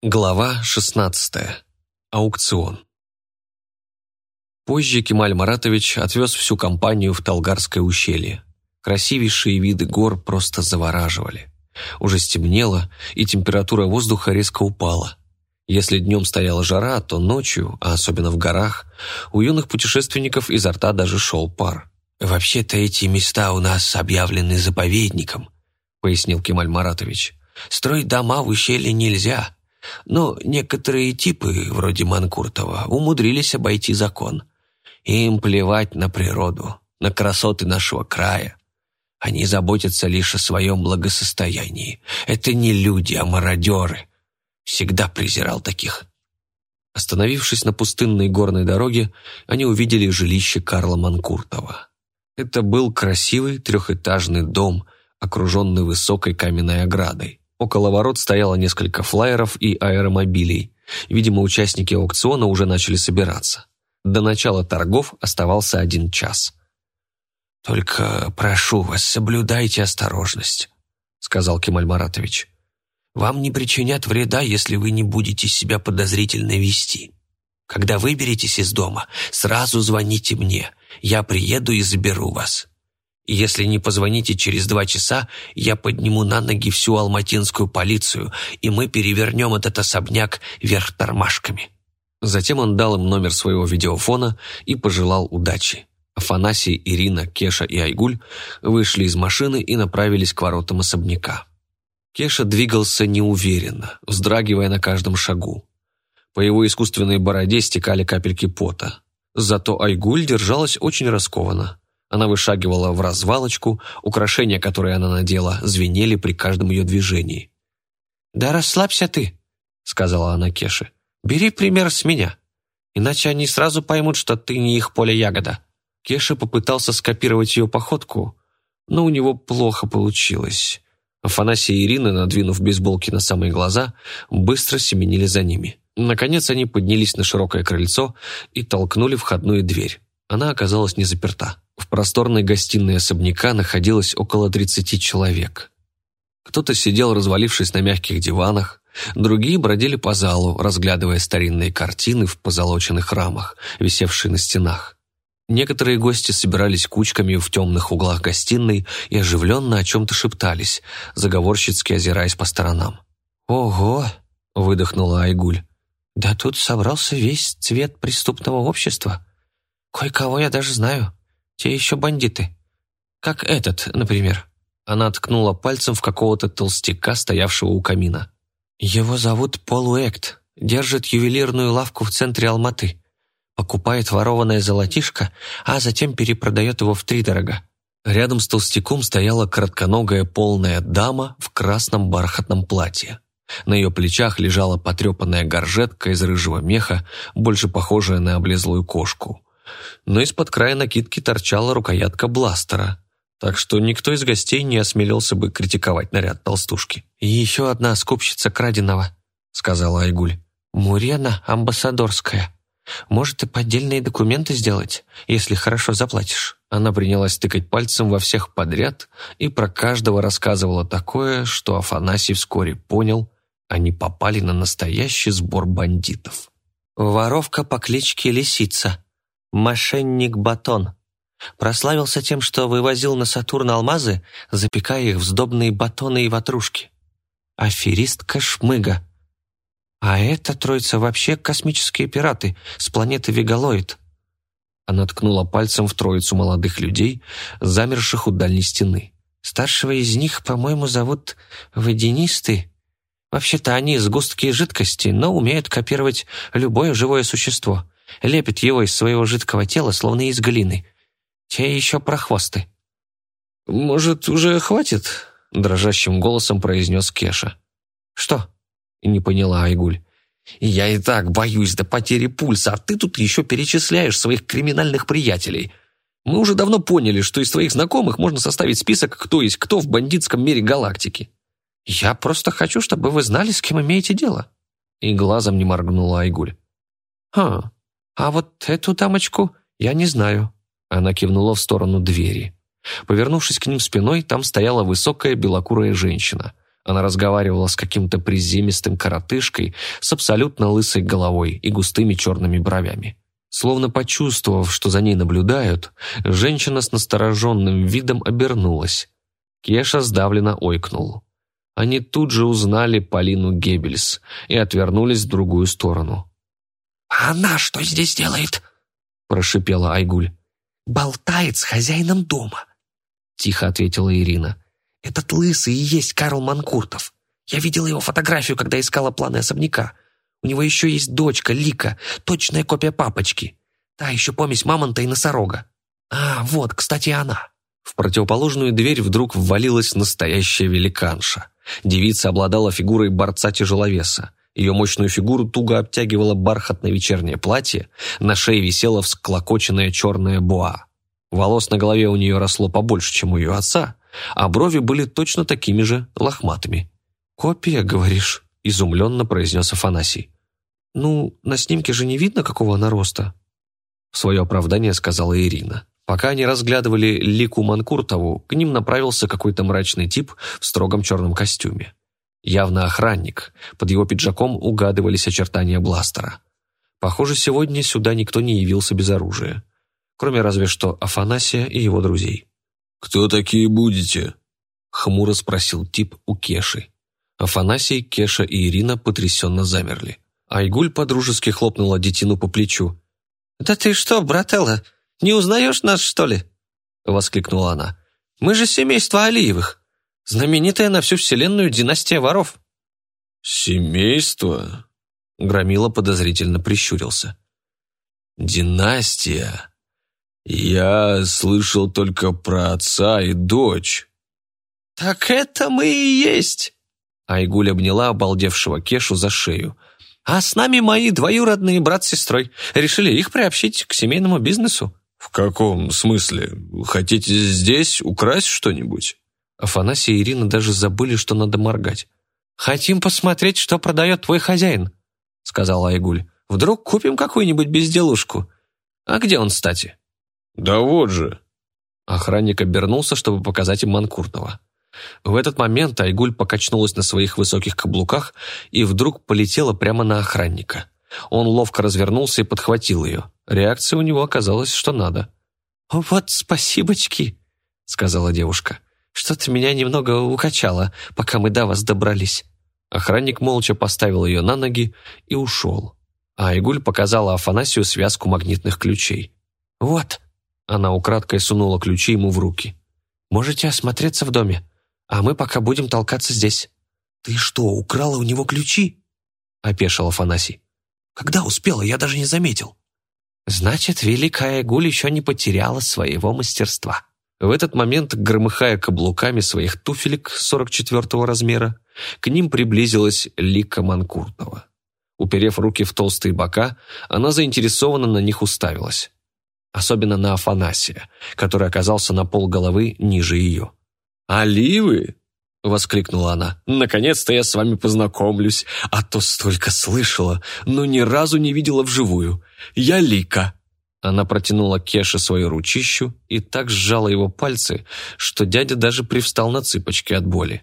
Глава 16. Аукцион. Позже Кемаль Маратович отвез всю компанию в Талгарское ущелье. Красивейшие виды гор просто завораживали. Уже стемнело, и температура воздуха резко упала. Если днем стояла жара, то ночью, а особенно в горах, у юных путешественников изо рта даже шел пар. «Вообще-то эти места у нас объявлены заповедником», — пояснил Кемаль Маратович. «Строить дома в ущелье нельзя». Но некоторые типы, вроде Манкуртова, умудрились обойти закон. Им плевать на природу, на красоты нашего края. Они заботятся лишь о своем благосостоянии. Это не люди, а мародеры. Всегда презирал таких. Остановившись на пустынной горной дороге, они увидели жилище Карла Манкуртова. Это был красивый трехэтажный дом, окруженный высокой каменной оградой. Около ворот стояло несколько флайеров и аэромобилей. Видимо, участники аукциона уже начали собираться. До начала торгов оставался один час. «Только прошу вас, соблюдайте осторожность», — сказал Кемаль Маратович. «Вам не причинят вреда, если вы не будете себя подозрительно вести. Когда выберетесь из дома, сразу звоните мне. Я приеду и заберу вас. Если не позвоните через два часа, я подниму на ноги всю алматинскую полицию, и мы перевернем этот особняк вверх тормашками». Затем он дал им номер своего видеофона и пожелал удачи. Афанасий, Ирина, Кеша и Айгуль вышли из машины и направились к воротам особняка. Кеша двигался неуверенно, вздрагивая на каждом шагу. По его искусственной бороде стекали капельки пота. Зато Айгуль держалась очень раскованно. Она вышагивала в развалочку, украшения, которые она надела, звенели при каждом ее движении. «Да расслабься ты», — сказала она Кеше. «Бери пример с меня, иначе они сразу поймут, что ты не их поле ягода». Кеша попытался скопировать ее походку, но у него плохо получилось. Афанасий и Ирина, надвинув бейсболки на самые глаза, быстро семенили за ними. Наконец они поднялись на широкое крыльцо и толкнули входную дверь. Она оказалась не заперта. В просторной гостиной особняка находилось около 30 человек. Кто-то сидел, развалившись на мягких диванах, другие бродили по залу, разглядывая старинные картины в позолоченных рамах, висевшие на стенах. Некоторые гости собирались кучками в темных углах гостиной и оживленно о чем-то шептались, заговорщицки озираясь по сторонам. «Ого!» — выдохнула Айгуль. «Да тут собрался весь цвет преступного общества. Кое-кого я даже знаю. Те еще бандиты. Как этот, например». Она ткнула пальцем в какого-то толстяка, стоявшего у камина. «Его зовут Пол Уэкт. Держит ювелирную лавку в центре Алматы. Покупает ворованное золотишко, а затем перепродает его втридорога». Рядом с толстяком стояла коротконогая полная дама в красном бархатном платье. На ее плечах лежала потрепанная горжетка из рыжего меха, больше похожая на облезлую кошку но из-под края накидки торчала рукоятка бластера, так что никто из гостей не осмелился бы критиковать наряд толстушки. «И еще одна скупщица краденого», — сказала Айгуль. «Мурена амбассадорская. Может, и поддельные документы сделать, если хорошо заплатишь». Она принялась тыкать пальцем во всех подряд и про каждого рассказывала такое, что Афанасий вскоре понял, они попали на настоящий сбор бандитов. «Воровка по кличке Лисица», мошенник Батон. Прославился тем, что вывозил на Сатурн алмазы, запекая их в сдобные батоны и ватрушки. Аферистка Шмыга. А эта троица вообще космические пираты с планеты Вегалоид. Она ткнула пальцем в троицу молодых людей, замерших у дальней стены. Старшего из них, по-моему, зовут Водянистый. Вообще-то они сгустки жидкости, но умеют копировать любое живое существо — лепит его из своего жидкого тела, словно из глины. Те еще прохвосты. «Может, уже хватит?» — дрожащим голосом произнес Кеша. «Что?» — не поняла Айгуль. «Я и так боюсь до потери пульса, а ты тут еще перечисляешь своих криминальных приятелей. Мы уже давно поняли, что из твоих знакомых можно составить список, кто есть кто в бандитском мире галактики. Я просто хочу, чтобы вы знали, с кем имеете дело». И глазом не моргнула Айгуль. «Ха, «А вот эту дамочку я не знаю». Она кивнула в сторону двери. Повернувшись к ним спиной, там стояла высокая белокурая женщина. Она разговаривала с каким-то приземистым коротышкой с абсолютно лысой головой и густыми черными бровями. Словно почувствовав, что за ней наблюдают, женщина с настороженным видом обернулась. Кеша сдавленно ойкнул. Они тут же узнали Полину Геббельс и отвернулись в другую сторону. «А она что здесь делает?» – прошипела Айгуль. «Болтает с хозяином дома», – тихо ответила Ирина. Этот лысый и есть Карл Манкуртов. Я видела его фотографию, когда искала планы особняка. У него еще есть дочка, Лика, точная копия папочки. Та еще помесь мамонта и носорога. А, вот, кстати, она». В противоположную дверь вдруг ввалилась настоящая великанша. Девица обладала фигурой борца-тяжеловеса. Ее мощную фигуру туго обтягивало бархатное вечернее платье, на шее висела всклокоченная черная буа. Волос на голове у нее росло побольше, чем у ее отца, а брови были точно такими же лохматыми. «Копия, говоришь?» – изумленно произнес Афанасий. «Ну, на снимке же не видно, какого она роста?» В свое оправдание сказала Ирина. Пока они разглядывали Лику Манкуртову, к ним направился какой-то мрачный тип в строгом черном костюме. Явно охранник, под его пиджаком угадывались очертания бластера. Похоже, сегодня сюда никто не явился без оружия, кроме разве что Афанасия и его друзей. «Кто такие будете?» — хмуро спросил тип у Кеши. Афанасий, Кеша и Ирина потрясенно замерли. Айгуль подружески хлопнула детину по плечу. «Да ты что, брателла, не узнаешь нас, что ли?» — воскликнула она. «Мы же семейство Алиевых, знаменитая на всю вселенную династия воров». «Семейство?» — Громила подозрительно прищурился. «Династия? Я слышал только про отца и дочь». «Так это мы и есть!» Айгуль обняла обалдевшего Кешу за шею. «А с нами мои двоюродные брат с сестрой. Решили их приобщить к семейному бизнесу». «В каком смысле? Хотите здесь украсть что-нибудь?» Афанасий и Ирина даже забыли, что надо моргать. «Хотим посмотреть, что продает твой хозяин», — сказала Айгуль. «Вдруг купим какую-нибудь безделушку. А где он, кстати?» «Да вот же!» Охранник обернулся, чтобы показать им Манкуртова. В этот момент Айгуль покачнулась на своих высоких каблуках и вдруг полетела прямо на охранника. Он ловко развернулся и подхватил ее. Реакция у него оказалась что надо. «Вот спасибочки», — сказала девушка. «Что-то меня немного укачало, пока мы до вас добрались». Охранник молча поставил ее на ноги и ушел. А Айгуль показала Афанасию связку магнитных ключей. «Вот», она украдкой сунула ключи ему в руки. «Можете осмотреться в доме, а мы пока будем толкаться здесь». «Ты что, украла у него ключи?» — опешил Афанасий. «Когда успела, я даже не заметил». «Значит, великая Гуль еще не потеряла своего мастерства». В этот момент, громыхая каблуками своих туфелек 44-го размера, к ним приблизилась Лика Манкуртова. Уперев руки в толстые бока, она заинтересованно на них уставилась особенно на Афанасия, который оказался на пол головы ниже ее. «Оливы?» — воскликнула она. «Наконец-то я с вами познакомлюсь, а то столько слышала, но ни разу не видела вживую. Я Лика». Она протянула Кеше свою ручищу и так сжала его пальцы, что дядя даже привстал на цыпочки от боли.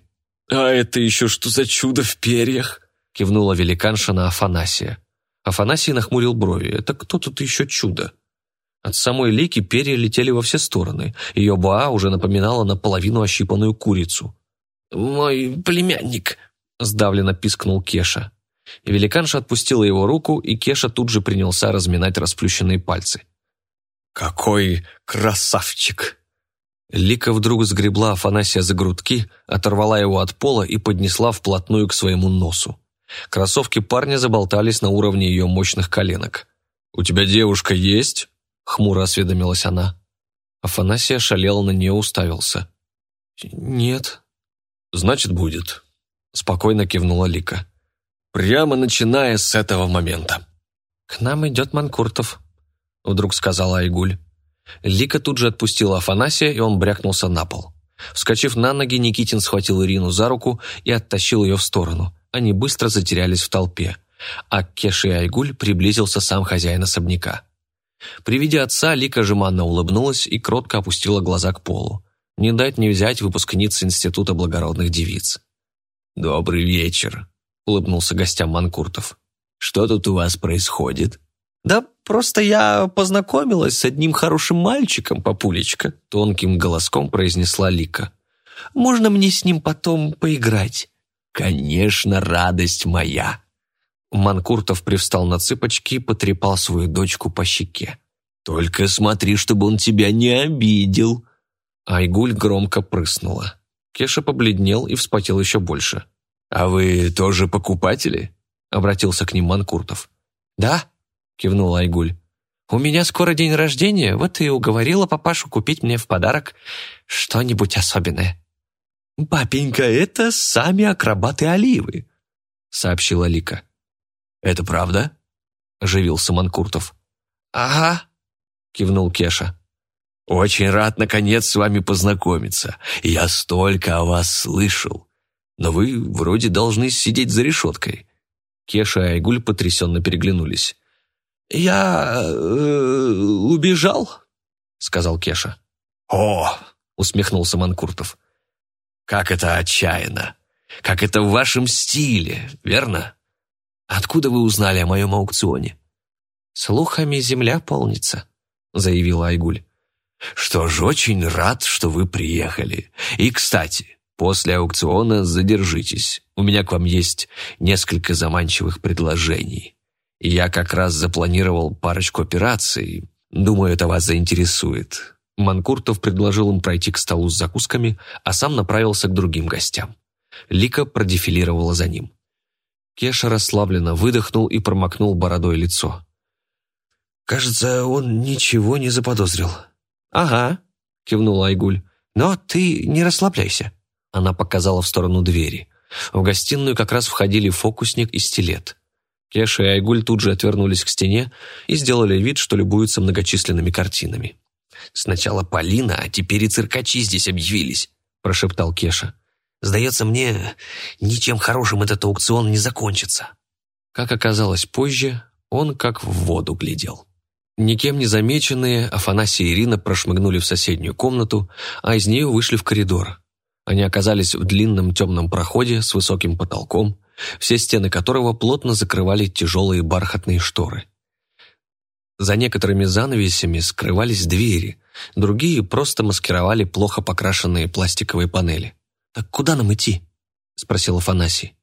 «А это еще что за чудо в перьях?» — кивнула великанша на Афанасия. Афанасий нахмурил брови. «Это кто тут еще чудо?» От самой Лики перья летели во все стороны. Ее боа уже напоминала наполовину ощипанную курицу. «Мой племянник», — сдавленно пискнул Кеша. Великанша отпустила его руку, и Кеша тут же принялся разминать расплющенные пальцы. «Какой красавчик!» Лика вдруг сгребла Афанасия за грудки, оторвала его от пола и поднесла вплотную к своему носу. Кроссовки парня заболтались на уровне ее мощных коленок. «У тебя девушка есть?» Хмуро осведомилась она. Афанасий ошалел на нее уставился. «Нет». «Значит, будет», — спокойно кивнула Лика. «Прямо начиная с этого момента». «К нам идет Манкуртов», — вдруг сказала Айгуль. Лика тут же отпустила Афанасия, и он брякнулся на пол. Вскочив на ноги, Никитин схватил Ирину за руку и оттащил ее в сторону. Они быстро затерялись в толпе. А к Кеше и Айгуль приблизился сам хозяин особняка. При виде отца Лика жеманно улыбнулась и кротко опустила глаза к полу. Не дать не взять выпускница Института благородных девиц. «Добрый вечер», — улыбнулся гостям Манкуртов. «Что тут у вас происходит?» «Да просто я познакомилась с одним хорошим мальчиком, папулечка», — тонким голоском произнесла Лика. «Можно мне с ним потом поиграть?» «Конечно, радость моя!» Манкуртов привстал на цыпочки и потрепал свою дочку по щеке. «Только смотри, чтобы он тебя не обидел!» Айгуль громко прыснула. Кеша побледнел и вспотел еще больше. «А вы тоже покупатели?» — обратился к ним Манкуртов. «Да», — кивнула Айгуль. «У меня скоро день рождения, вот и уговорила папашу купить мне в подарок что-нибудь особенное». «Папенька, это сами акробаты Оливы», — сообщила Лика. «Это правда?» — оживился Манкуртов. «Ага», — кивнул Кеша. «Очень рад, наконец, с вами познакомиться. Я столько о вас слышал. Но вы вроде должны сидеть за решеткой». Кеша и Айгуль потрясенно переглянулись. «Я... Э, убежал», — сказал Кеша. «О!» — усмехнулся Манкуртов. Как это отчаянно! Как это в вашем стиле, верно? Откуда вы узнали о моем аукционе?» «Слухами земля полнится», — заявила Айгуль. «Что ж, очень рад, что вы приехали. И, кстати, после аукциона задержитесь. У меня к вам есть несколько заманчивых предложений. Я как раз запланировал парочку операций. Думаю, это вас заинтересует. Манкуртов предложил им пройти к столу с закусками, а сам направился к другим гостям. Лика продефилировала за ним. Кеша расслабленно выдохнул и промокнул бородой лицо. «Кажется, он ничего не заподозрил». «Ага», — кивнула Айгуль. «Но ты не расслабляйся». Она показала в сторону двери. В гостиную как раз входили фокусник и стилет. Кеша и Айгуль тут же отвернулись к стене и сделали вид, что любуются многочисленными картинами. «Сначала Полина, а теперь и циркачи здесь объявились», – прошептал Кеша. «Сдается мне, ничем хорошим этот аукцион не закончится». Как оказалось позже, он как в воду глядел. Никем не замеченные, Афанасий и Ирина прошмыгнули в соседнюю комнату, а из нее вышли в коридор. Они оказались в длинном темном проходе с высоким потолком, все стены которого плотно закрывали тяжелые бархатные шторы. За некоторыми занавесями скрывались двери, другие просто маскировали плохо покрашенные пластиковые панели. «Так куда нам идти?» – спросил Афанасий.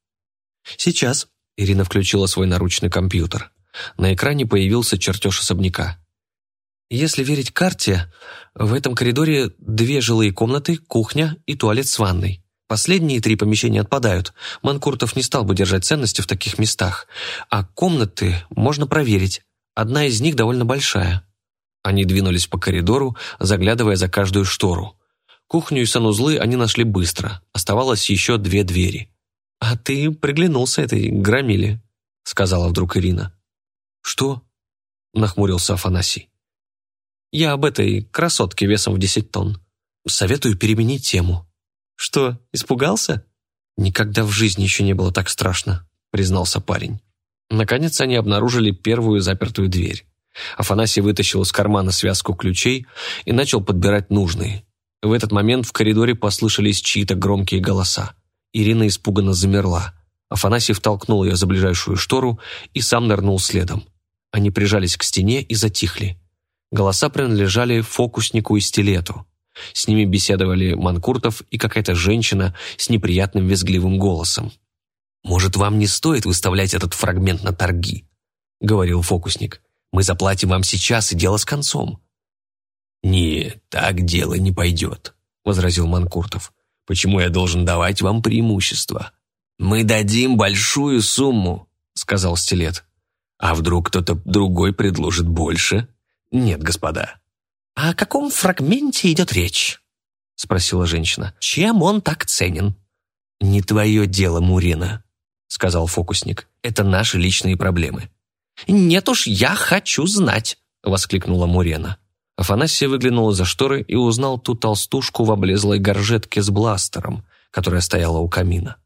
«Сейчас», – Ирина включила свой наручный компьютер. На экране появился чертеж особняка. Если верить карте, в этом коридоре две жилые комнаты, кухня и туалет с ванной. Последние три помещения отпадают. Манкуртов не стал бы держать ценности в таких местах. А комнаты можно проверить. Одна из них довольно большая. Они двинулись по коридору, заглядывая за каждую штору. Кухню и санузлы они нашли быстро. Оставалось еще две двери. «А ты приглянулся этой громиле», — сказала вдруг Ирина. «Что?» — нахмурился Афанасий. «Я об этой красотке весом в десять тонн. Советую переменить тему». «Что, испугался?» «Никогда в жизни еще не было так страшно», — признался парень. Наконец они обнаружили первую запертую дверь. Афанасий вытащил из кармана связку ключей и начал подбирать нужные. В этот момент в коридоре послышались чьи-то громкие голоса. Ирина испуганно замерла. Афанасий втолкнул ее за ближайшую штору и сам нырнул следом. Они прижались к стене и затихли. Голоса принадлежали фокуснику и стилету. С ними беседовали Манкуртов и какая-то женщина с неприятным визгливым голосом. «Может, вам не стоит выставлять этот фрагмент на торги?» — говорил фокусник. «Мы заплатим вам сейчас, и дело с концом». «Не, так дело не пойдет», — возразил Манкуртов. «Почему я должен давать вам преимущество?» «Мы дадим большую сумму», — сказал Стилет. «А вдруг кто-то другой предложит больше?» «Нет, господа». «А «О каком фрагменте идет речь?» — спросила женщина. «Чем он так ценен?» «Не твое дело, Мурина», сказал фокусник. «Это наши личные проблемы». «Нет уж, я хочу знать», — воскликнула Мурена. Афанасий выглянул из-за шторы и узнал ту толстушку в облезлой горжетке с бластером, которая стояла у камина.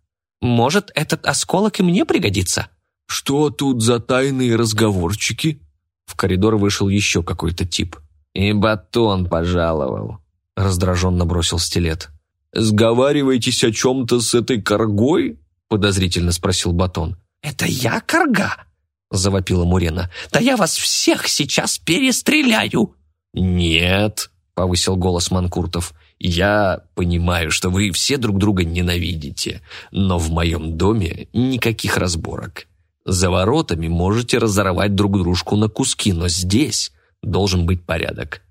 «Может, этот осколок и мне пригодится?» «Что тут за тайные разговорчики?» В коридор вышел еще какой-то тип. «И батон пожаловал», — раздраженно бросил стилет. «Сговариваетесь о чем-то с этой коргой?» – подозрительно спросил Батон. «Это я, Карга?» – завопила Мурена. «Да я вас всех сейчас перестреляю!» «Нет», – повысил голос Манкуртов. «Я понимаю, что вы все друг друга ненавидите, но в моем доме никаких разборок. За воротами можете разорвать друг дружку на куски, но здесь должен быть порядок.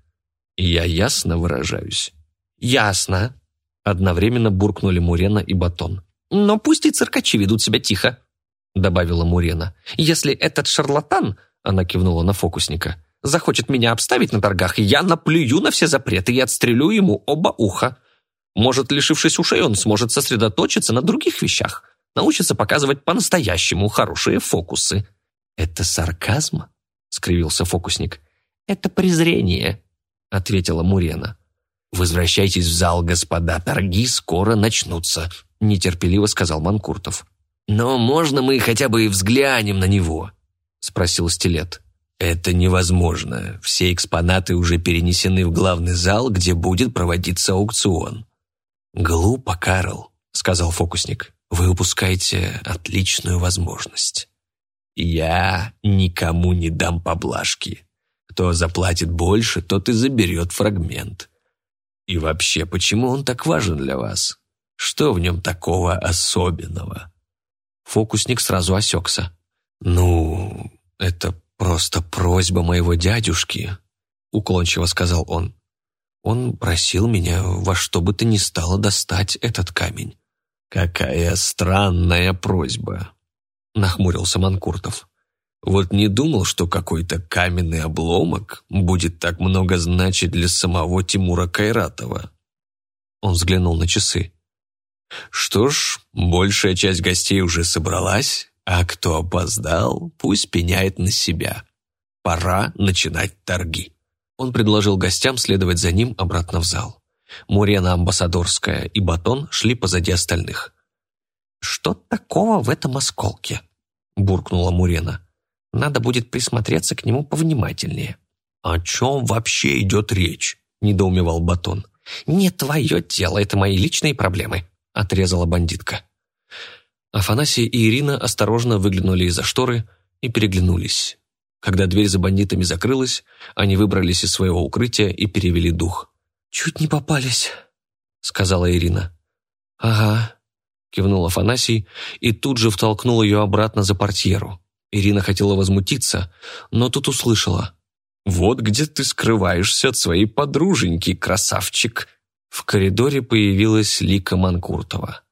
Я ясно выражаюсь?» «Ясно», – одновременно буркнули Мурена и Батон. «Но пусть и циркачи ведут себя тихо», — добавила Мурена. «Если этот шарлатан, — она кивнула на фокусника, — захочет меня обставить на торгах, я наплюю на все запреты и отстрелю ему оба уха. Может, лишившись ушей, он сможет сосредоточиться на других вещах, научится показывать по-настоящему хорошие фокусы». «Это сарказм?» — скривился фокусник. «Это презрение», — ответила Мурена. «Возвращайтесь в зал, господа, торги скоро начнутся», – нетерпеливо сказал Манкуртов. «Но можно мы хотя бы взглянем на него?» – спросил Стилет. «Это невозможно. Все экспонаты уже перенесены в главный зал, где будет проводиться аукцион». «Глупо, Карл», – сказал фокусник. «Вы упускаете отличную возможность». «Я никому не дам поблажки. Кто заплатит больше, тот и заберет фрагмент. И вообще, почему он так важен для вас?» Что в нем такого особенного?» Фокусник сразу осекся. «Ну, это просто просьба моего дядюшки», — уклончиво сказал он. «Он просил меня во что бы то ни стало достать этот камень». «Какая странная просьба», — нахмурился Манкуртов. «Вот не думал, что какой-то каменный обломок будет так много значить для самого Тимура Кайратова». Он взглянул на часы. Что ж, большая часть гостей уже собралась, а кто опоздал, пусть пеняет на себя. Пора начинать торги. Он предложил гостям следовать за ним обратно в зал. Мурена Амбассадорская и Батон шли позади остальных. «Что такого в этом осколке?» – буркнула Мурена. «Надо будет присмотреться к нему повнимательнее». «О чем вообще идет речь?» – недоумевал Батон. «Не твое дело, это мои личные проблемы», отрезала бандитка. Афанасий и Ирина осторожно выглянули из-за шторы и переглянулись. Когда дверь за бандитами закрылась, они выбрались из своего укрытия и перевели дух. «Чуть не попались», — сказала Ирина. «Ага», — кивнул Афанасий и тут же втолкнул ее обратно за портьеру. Ирина хотела возмутиться, но тут услышала. «Вот где ты скрываешься от своей подруженьки, красавчик!» В коридоре появилась Лика Манкуртова.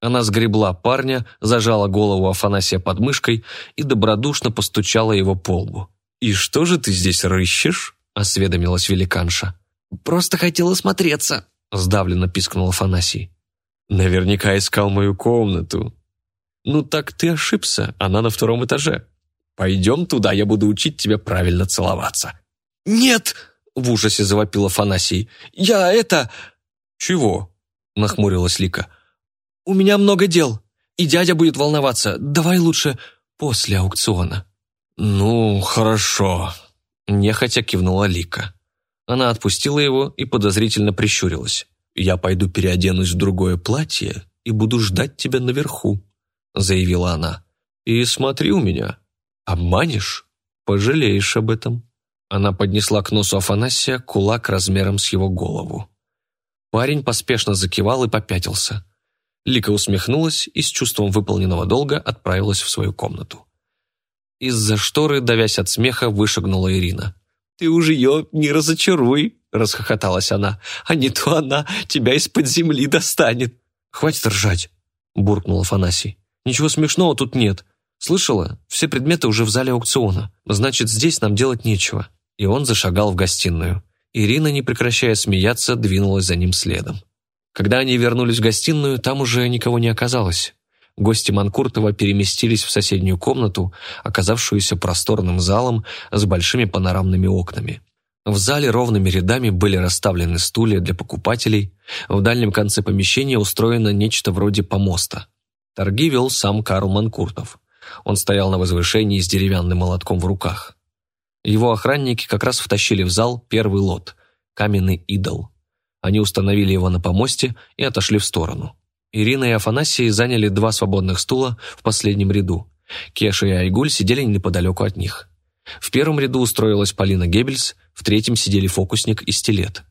Она сгребла парня, зажала голову Афанасия под мышкой и добродушно постучала его по лбу. «И что же ты здесь рыщешь?» – осведомилась великанша. «Просто хотела смотреться», – сдавленно пискнул Афанасий. «Наверняка искал мою комнату». «Ну так ты ошибся, она на втором этаже. Пойдем туда, я буду учить тебя правильно целоваться». «Нет!» – в ужасе завопил Афанасий. «Я это...» «Чего?» – нахмурилась Лика. «У меня много дел, и дядя будет волноваться. Давай лучше после аукциона». «Ну, хорошо», – нехотя кивнула Лика. Она отпустила его и подозрительно прищурилась. «Я пойду переоденусь в другое платье и буду ждать тебя наверху», – заявила она. «И смотри у меня. Обманешь – пожалеешь об этом». Она поднесла к носу Афанасия кулак размером с его голову. Парень поспешно закивал и попятился. Лика усмехнулась и с чувством выполненного долга отправилась в свою комнату. Из-за шторы, давясь от смеха, вышагнула Ирина. «Ты уже ее не разочаруй», — расхохоталась она, «а не то она тебя из-под земли достанет». «Хватит ржать», — буркнул Афанасий. «Ничего смешного тут нет. Слышала? Все предметы уже в зале аукциона. Значит, здесь нам делать нечего». И он зашагал в гостиную. Ирина, не прекращая смеяться, двинулась за ним следом. Когда они вернулись в гостиную, там уже никого не оказалось. Гости Манкуртова переместились в соседнюю комнату, оказавшуюся просторным залом с большими панорамными окнами. В зале ровными рядами были расставлены стулья для покупателей, в дальнем конце помещения устроено нечто вроде помоста. Торги вел сам Карл Манкуртов. Он стоял на возвышении с деревянным молотком в руках. Его охранники как раз втащили в зал первый лот – каменный идол. Они установили его на помосте и отошли в сторону. Ирина и Афанасий заняли два свободных стула в последнем ряду. Кеша и Айгуль сидели неподалеку от них. В первом ряду устроилась Полина Геббельс, в третьем сидели фокусник и стилет.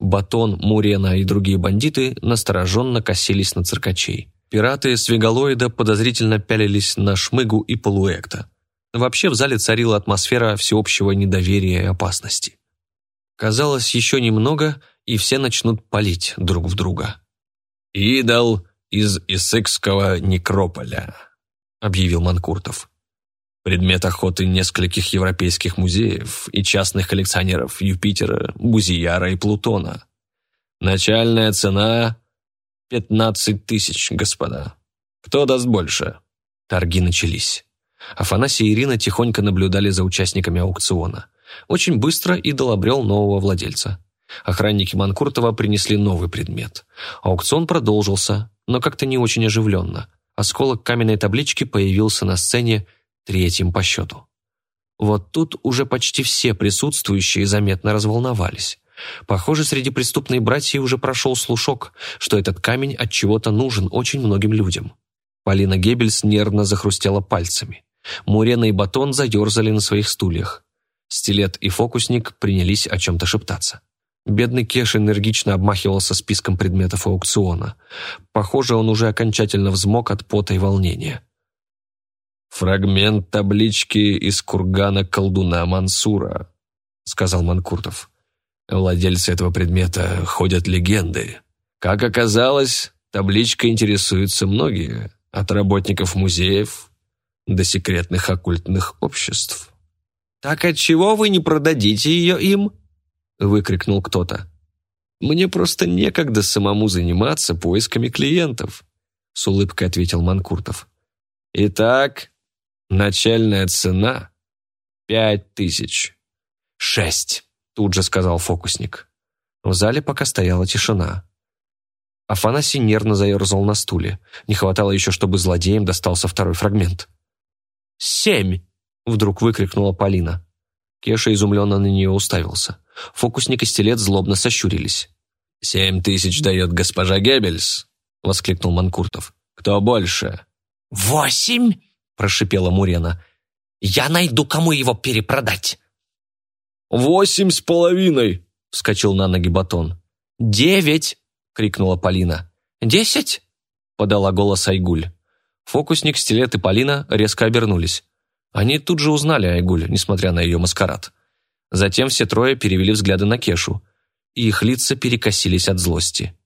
Батон, Мурена и другие бандиты настороженно косились на циркачей. Пираты Свегалоида подозрительно пялились на Шмыгу и Полуэкта. Вообще в зале царила атмосфера всеобщего недоверия и опасности. Казалось, еще немного, и все начнут палить друг в друга. «Идол из Исыкского некрополя», — объявил Манкуртов. «Предмет охоты нескольких европейских музеев и частных коллекционеров Юпитера, Бузияра и Плутона. Начальная цена — пятнадцать тысяч, господа. Кто даст больше?» Торги начались. Афанасий и Ирина тихонько наблюдали за участниками аукциона. Очень быстро идол обрел нового владельца. Охранники Манкуртова принесли новый предмет. Аукцион продолжился, но как-то не очень оживленно. Осколок каменной таблички появился на сцене третьим по счету. Вот тут уже почти все присутствующие заметно разволновались. Похоже, среди преступной братьи уже прошел слушок, что этот камень от чего-то нужен очень многим людям. Полина Геббельс нервно захрустела пальцами. Мурена и Батон заерзали на своих стульях. Стилет и фокусник принялись о чем-то шептаться. Бедный Кеш энергично обмахивался списком предметов аукциона. Похоже, он уже окончательно взмок от пота и волнения. «Фрагмент таблички из кургана колдуна Мансура», — сказал Манкуртов. «Владельцы этого предмета ходят легенды. Как оказалось, табличка интересуются многие, от работников музеев до секретных оккультных обществ». «Так отчего вы не продадите ее им?» Выкрикнул кто-то. «Мне просто некогда самому заниматься поисками клиентов», с улыбкой ответил Манкуртов. «Итак, начальная цена — пять тысяч». «Шесть», тут же сказал фокусник. В зале пока стояла тишина. Афанасий нервно заерзал на стуле. Не хватало еще, чтобы злодеям достался второй фрагмент. «Семь!» — вдруг выкрикнула Полина. Кеша изумленно на нее уставился. Фокусник и стилет злобно сощурились. «Семь тысяч дает госпожа Геббельс!» — воскликнул Манкуртов. «Кто больше?» «Восемь?» — прошипела Мурена. «Я найду, кому его перепродать». «Восемь с половиной!» — вскочил на ноги Батон. «Девять!» — крикнула Полина. «Десять?» — подала голос Айгуль. Фокусник, стилет и Полина резко обернулись. Они тут же узнали Айгуль, несмотря на ее маскарад. Затем все трое перевели взгляды на Кешу, и их лица перекосились от злости.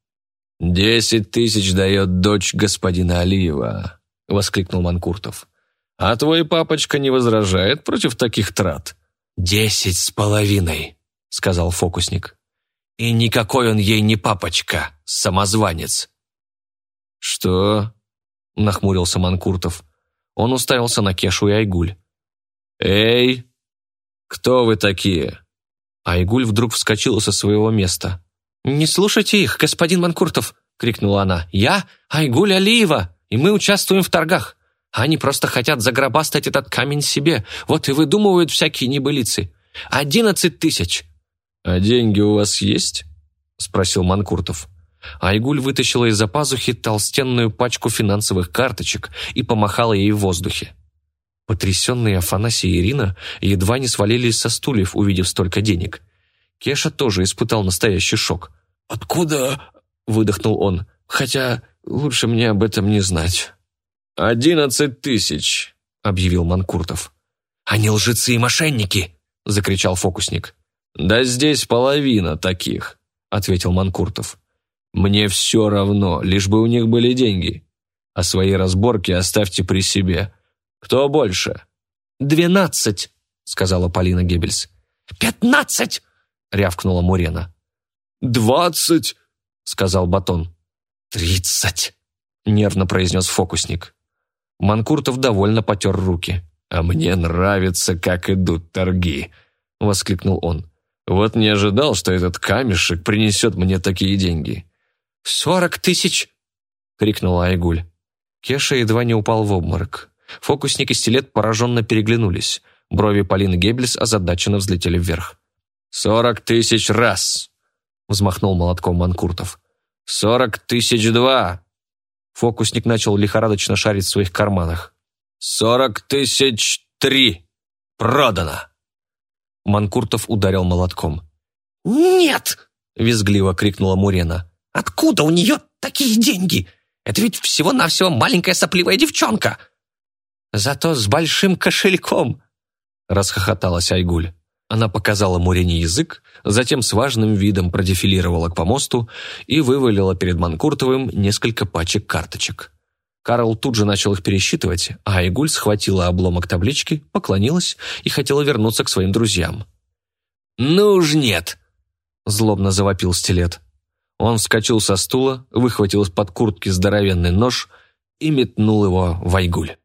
«Десять тысяч дает дочь господина Алиева», — воскликнул Манкуртов. «А твой папочка не возражает против таких трат?» «Десять с половиной», — сказал фокусник. «И никакой он ей не папочка, самозванец». «Что?» — нахмурился Манкуртов. Он уставился на Кешу и Айгуль. «Эй, кто вы такие?» Айгуль вдруг вскочила со своего места. «Не слушайте их, господин Манкуртов!» — крикнула она. «Я Айгуль Алиева, и мы участвуем в торгах. Они просто хотят загробастать этот камень себе, вот и выдумывают всякие небылицы. Одиннадцать тысяч!» «А деньги у вас есть?» — спросил Манкуртов. Айгуль вытащила из-за пазухи толстенную пачку финансовых карточек и помахала ей в воздухе. Потрясенные Афанасий и Ирина едва не свалились со стульев, увидев столько денег. Кеша тоже испытал настоящий шок. «Откуда?» – выдохнул он. «Хотя лучше мне об этом не знать». «Одиннадцать тысяч», – объявил Манкуртов. «Они лжецы и мошенники!» – закричал фокусник. «Да здесь половина таких», – ответил Манкуртов. «Мне все равно, лишь бы у них были деньги. А свои разборки оставьте при себе. Кто больше?» «Двенадцать», — сказала Полина Геббельс. «Пятнадцать!» — рявкнула Мурена. «Двадцать!» — сказал Батон. «Тридцать!» — нервно произнес фокусник. Манкуртов довольно потер руки. «А мне нравится, как идут торги!» — воскликнул он. «Вот не ожидал, что этот камешек принесет мне такие деньги». «Сорок тысяч!» — крикнула Айгуль. Кеша едва не упал в обморок. Фокусник и стилет пораженно переглянулись. Брови Полины Геббельс озадаченно взлетели вверх. «Сорок тысяч раз!» — взмахнул молотком Манкуртов. «Сорок тысяч два!» Фокусник начал лихорадочно шарить в своих карманах. «Сорок тысяч три! Продано!» Манкуртов ударил молотком. «Нет!» — визгливо крикнула Мурена. «Откуда у нее такие деньги? Это ведь всего-навсего маленькая сопливая девчонка!» «Зато с большим кошельком!» — расхохоталась Айгуль. Она показала Мурене язык, затем с важным видом продефилировала к помосту и вывалила перед Манкуртовым несколько пачек карточек. Карл тут же начал их пересчитывать, а Айгуль схватила обломок таблички, поклонилась и хотела вернуться к своим друзьям. «Ну уж нет!» – злобно завопил стилет. Он вскочил со стула, выхватил из-под куртки здоровенный нож и метнул его в Айгуль.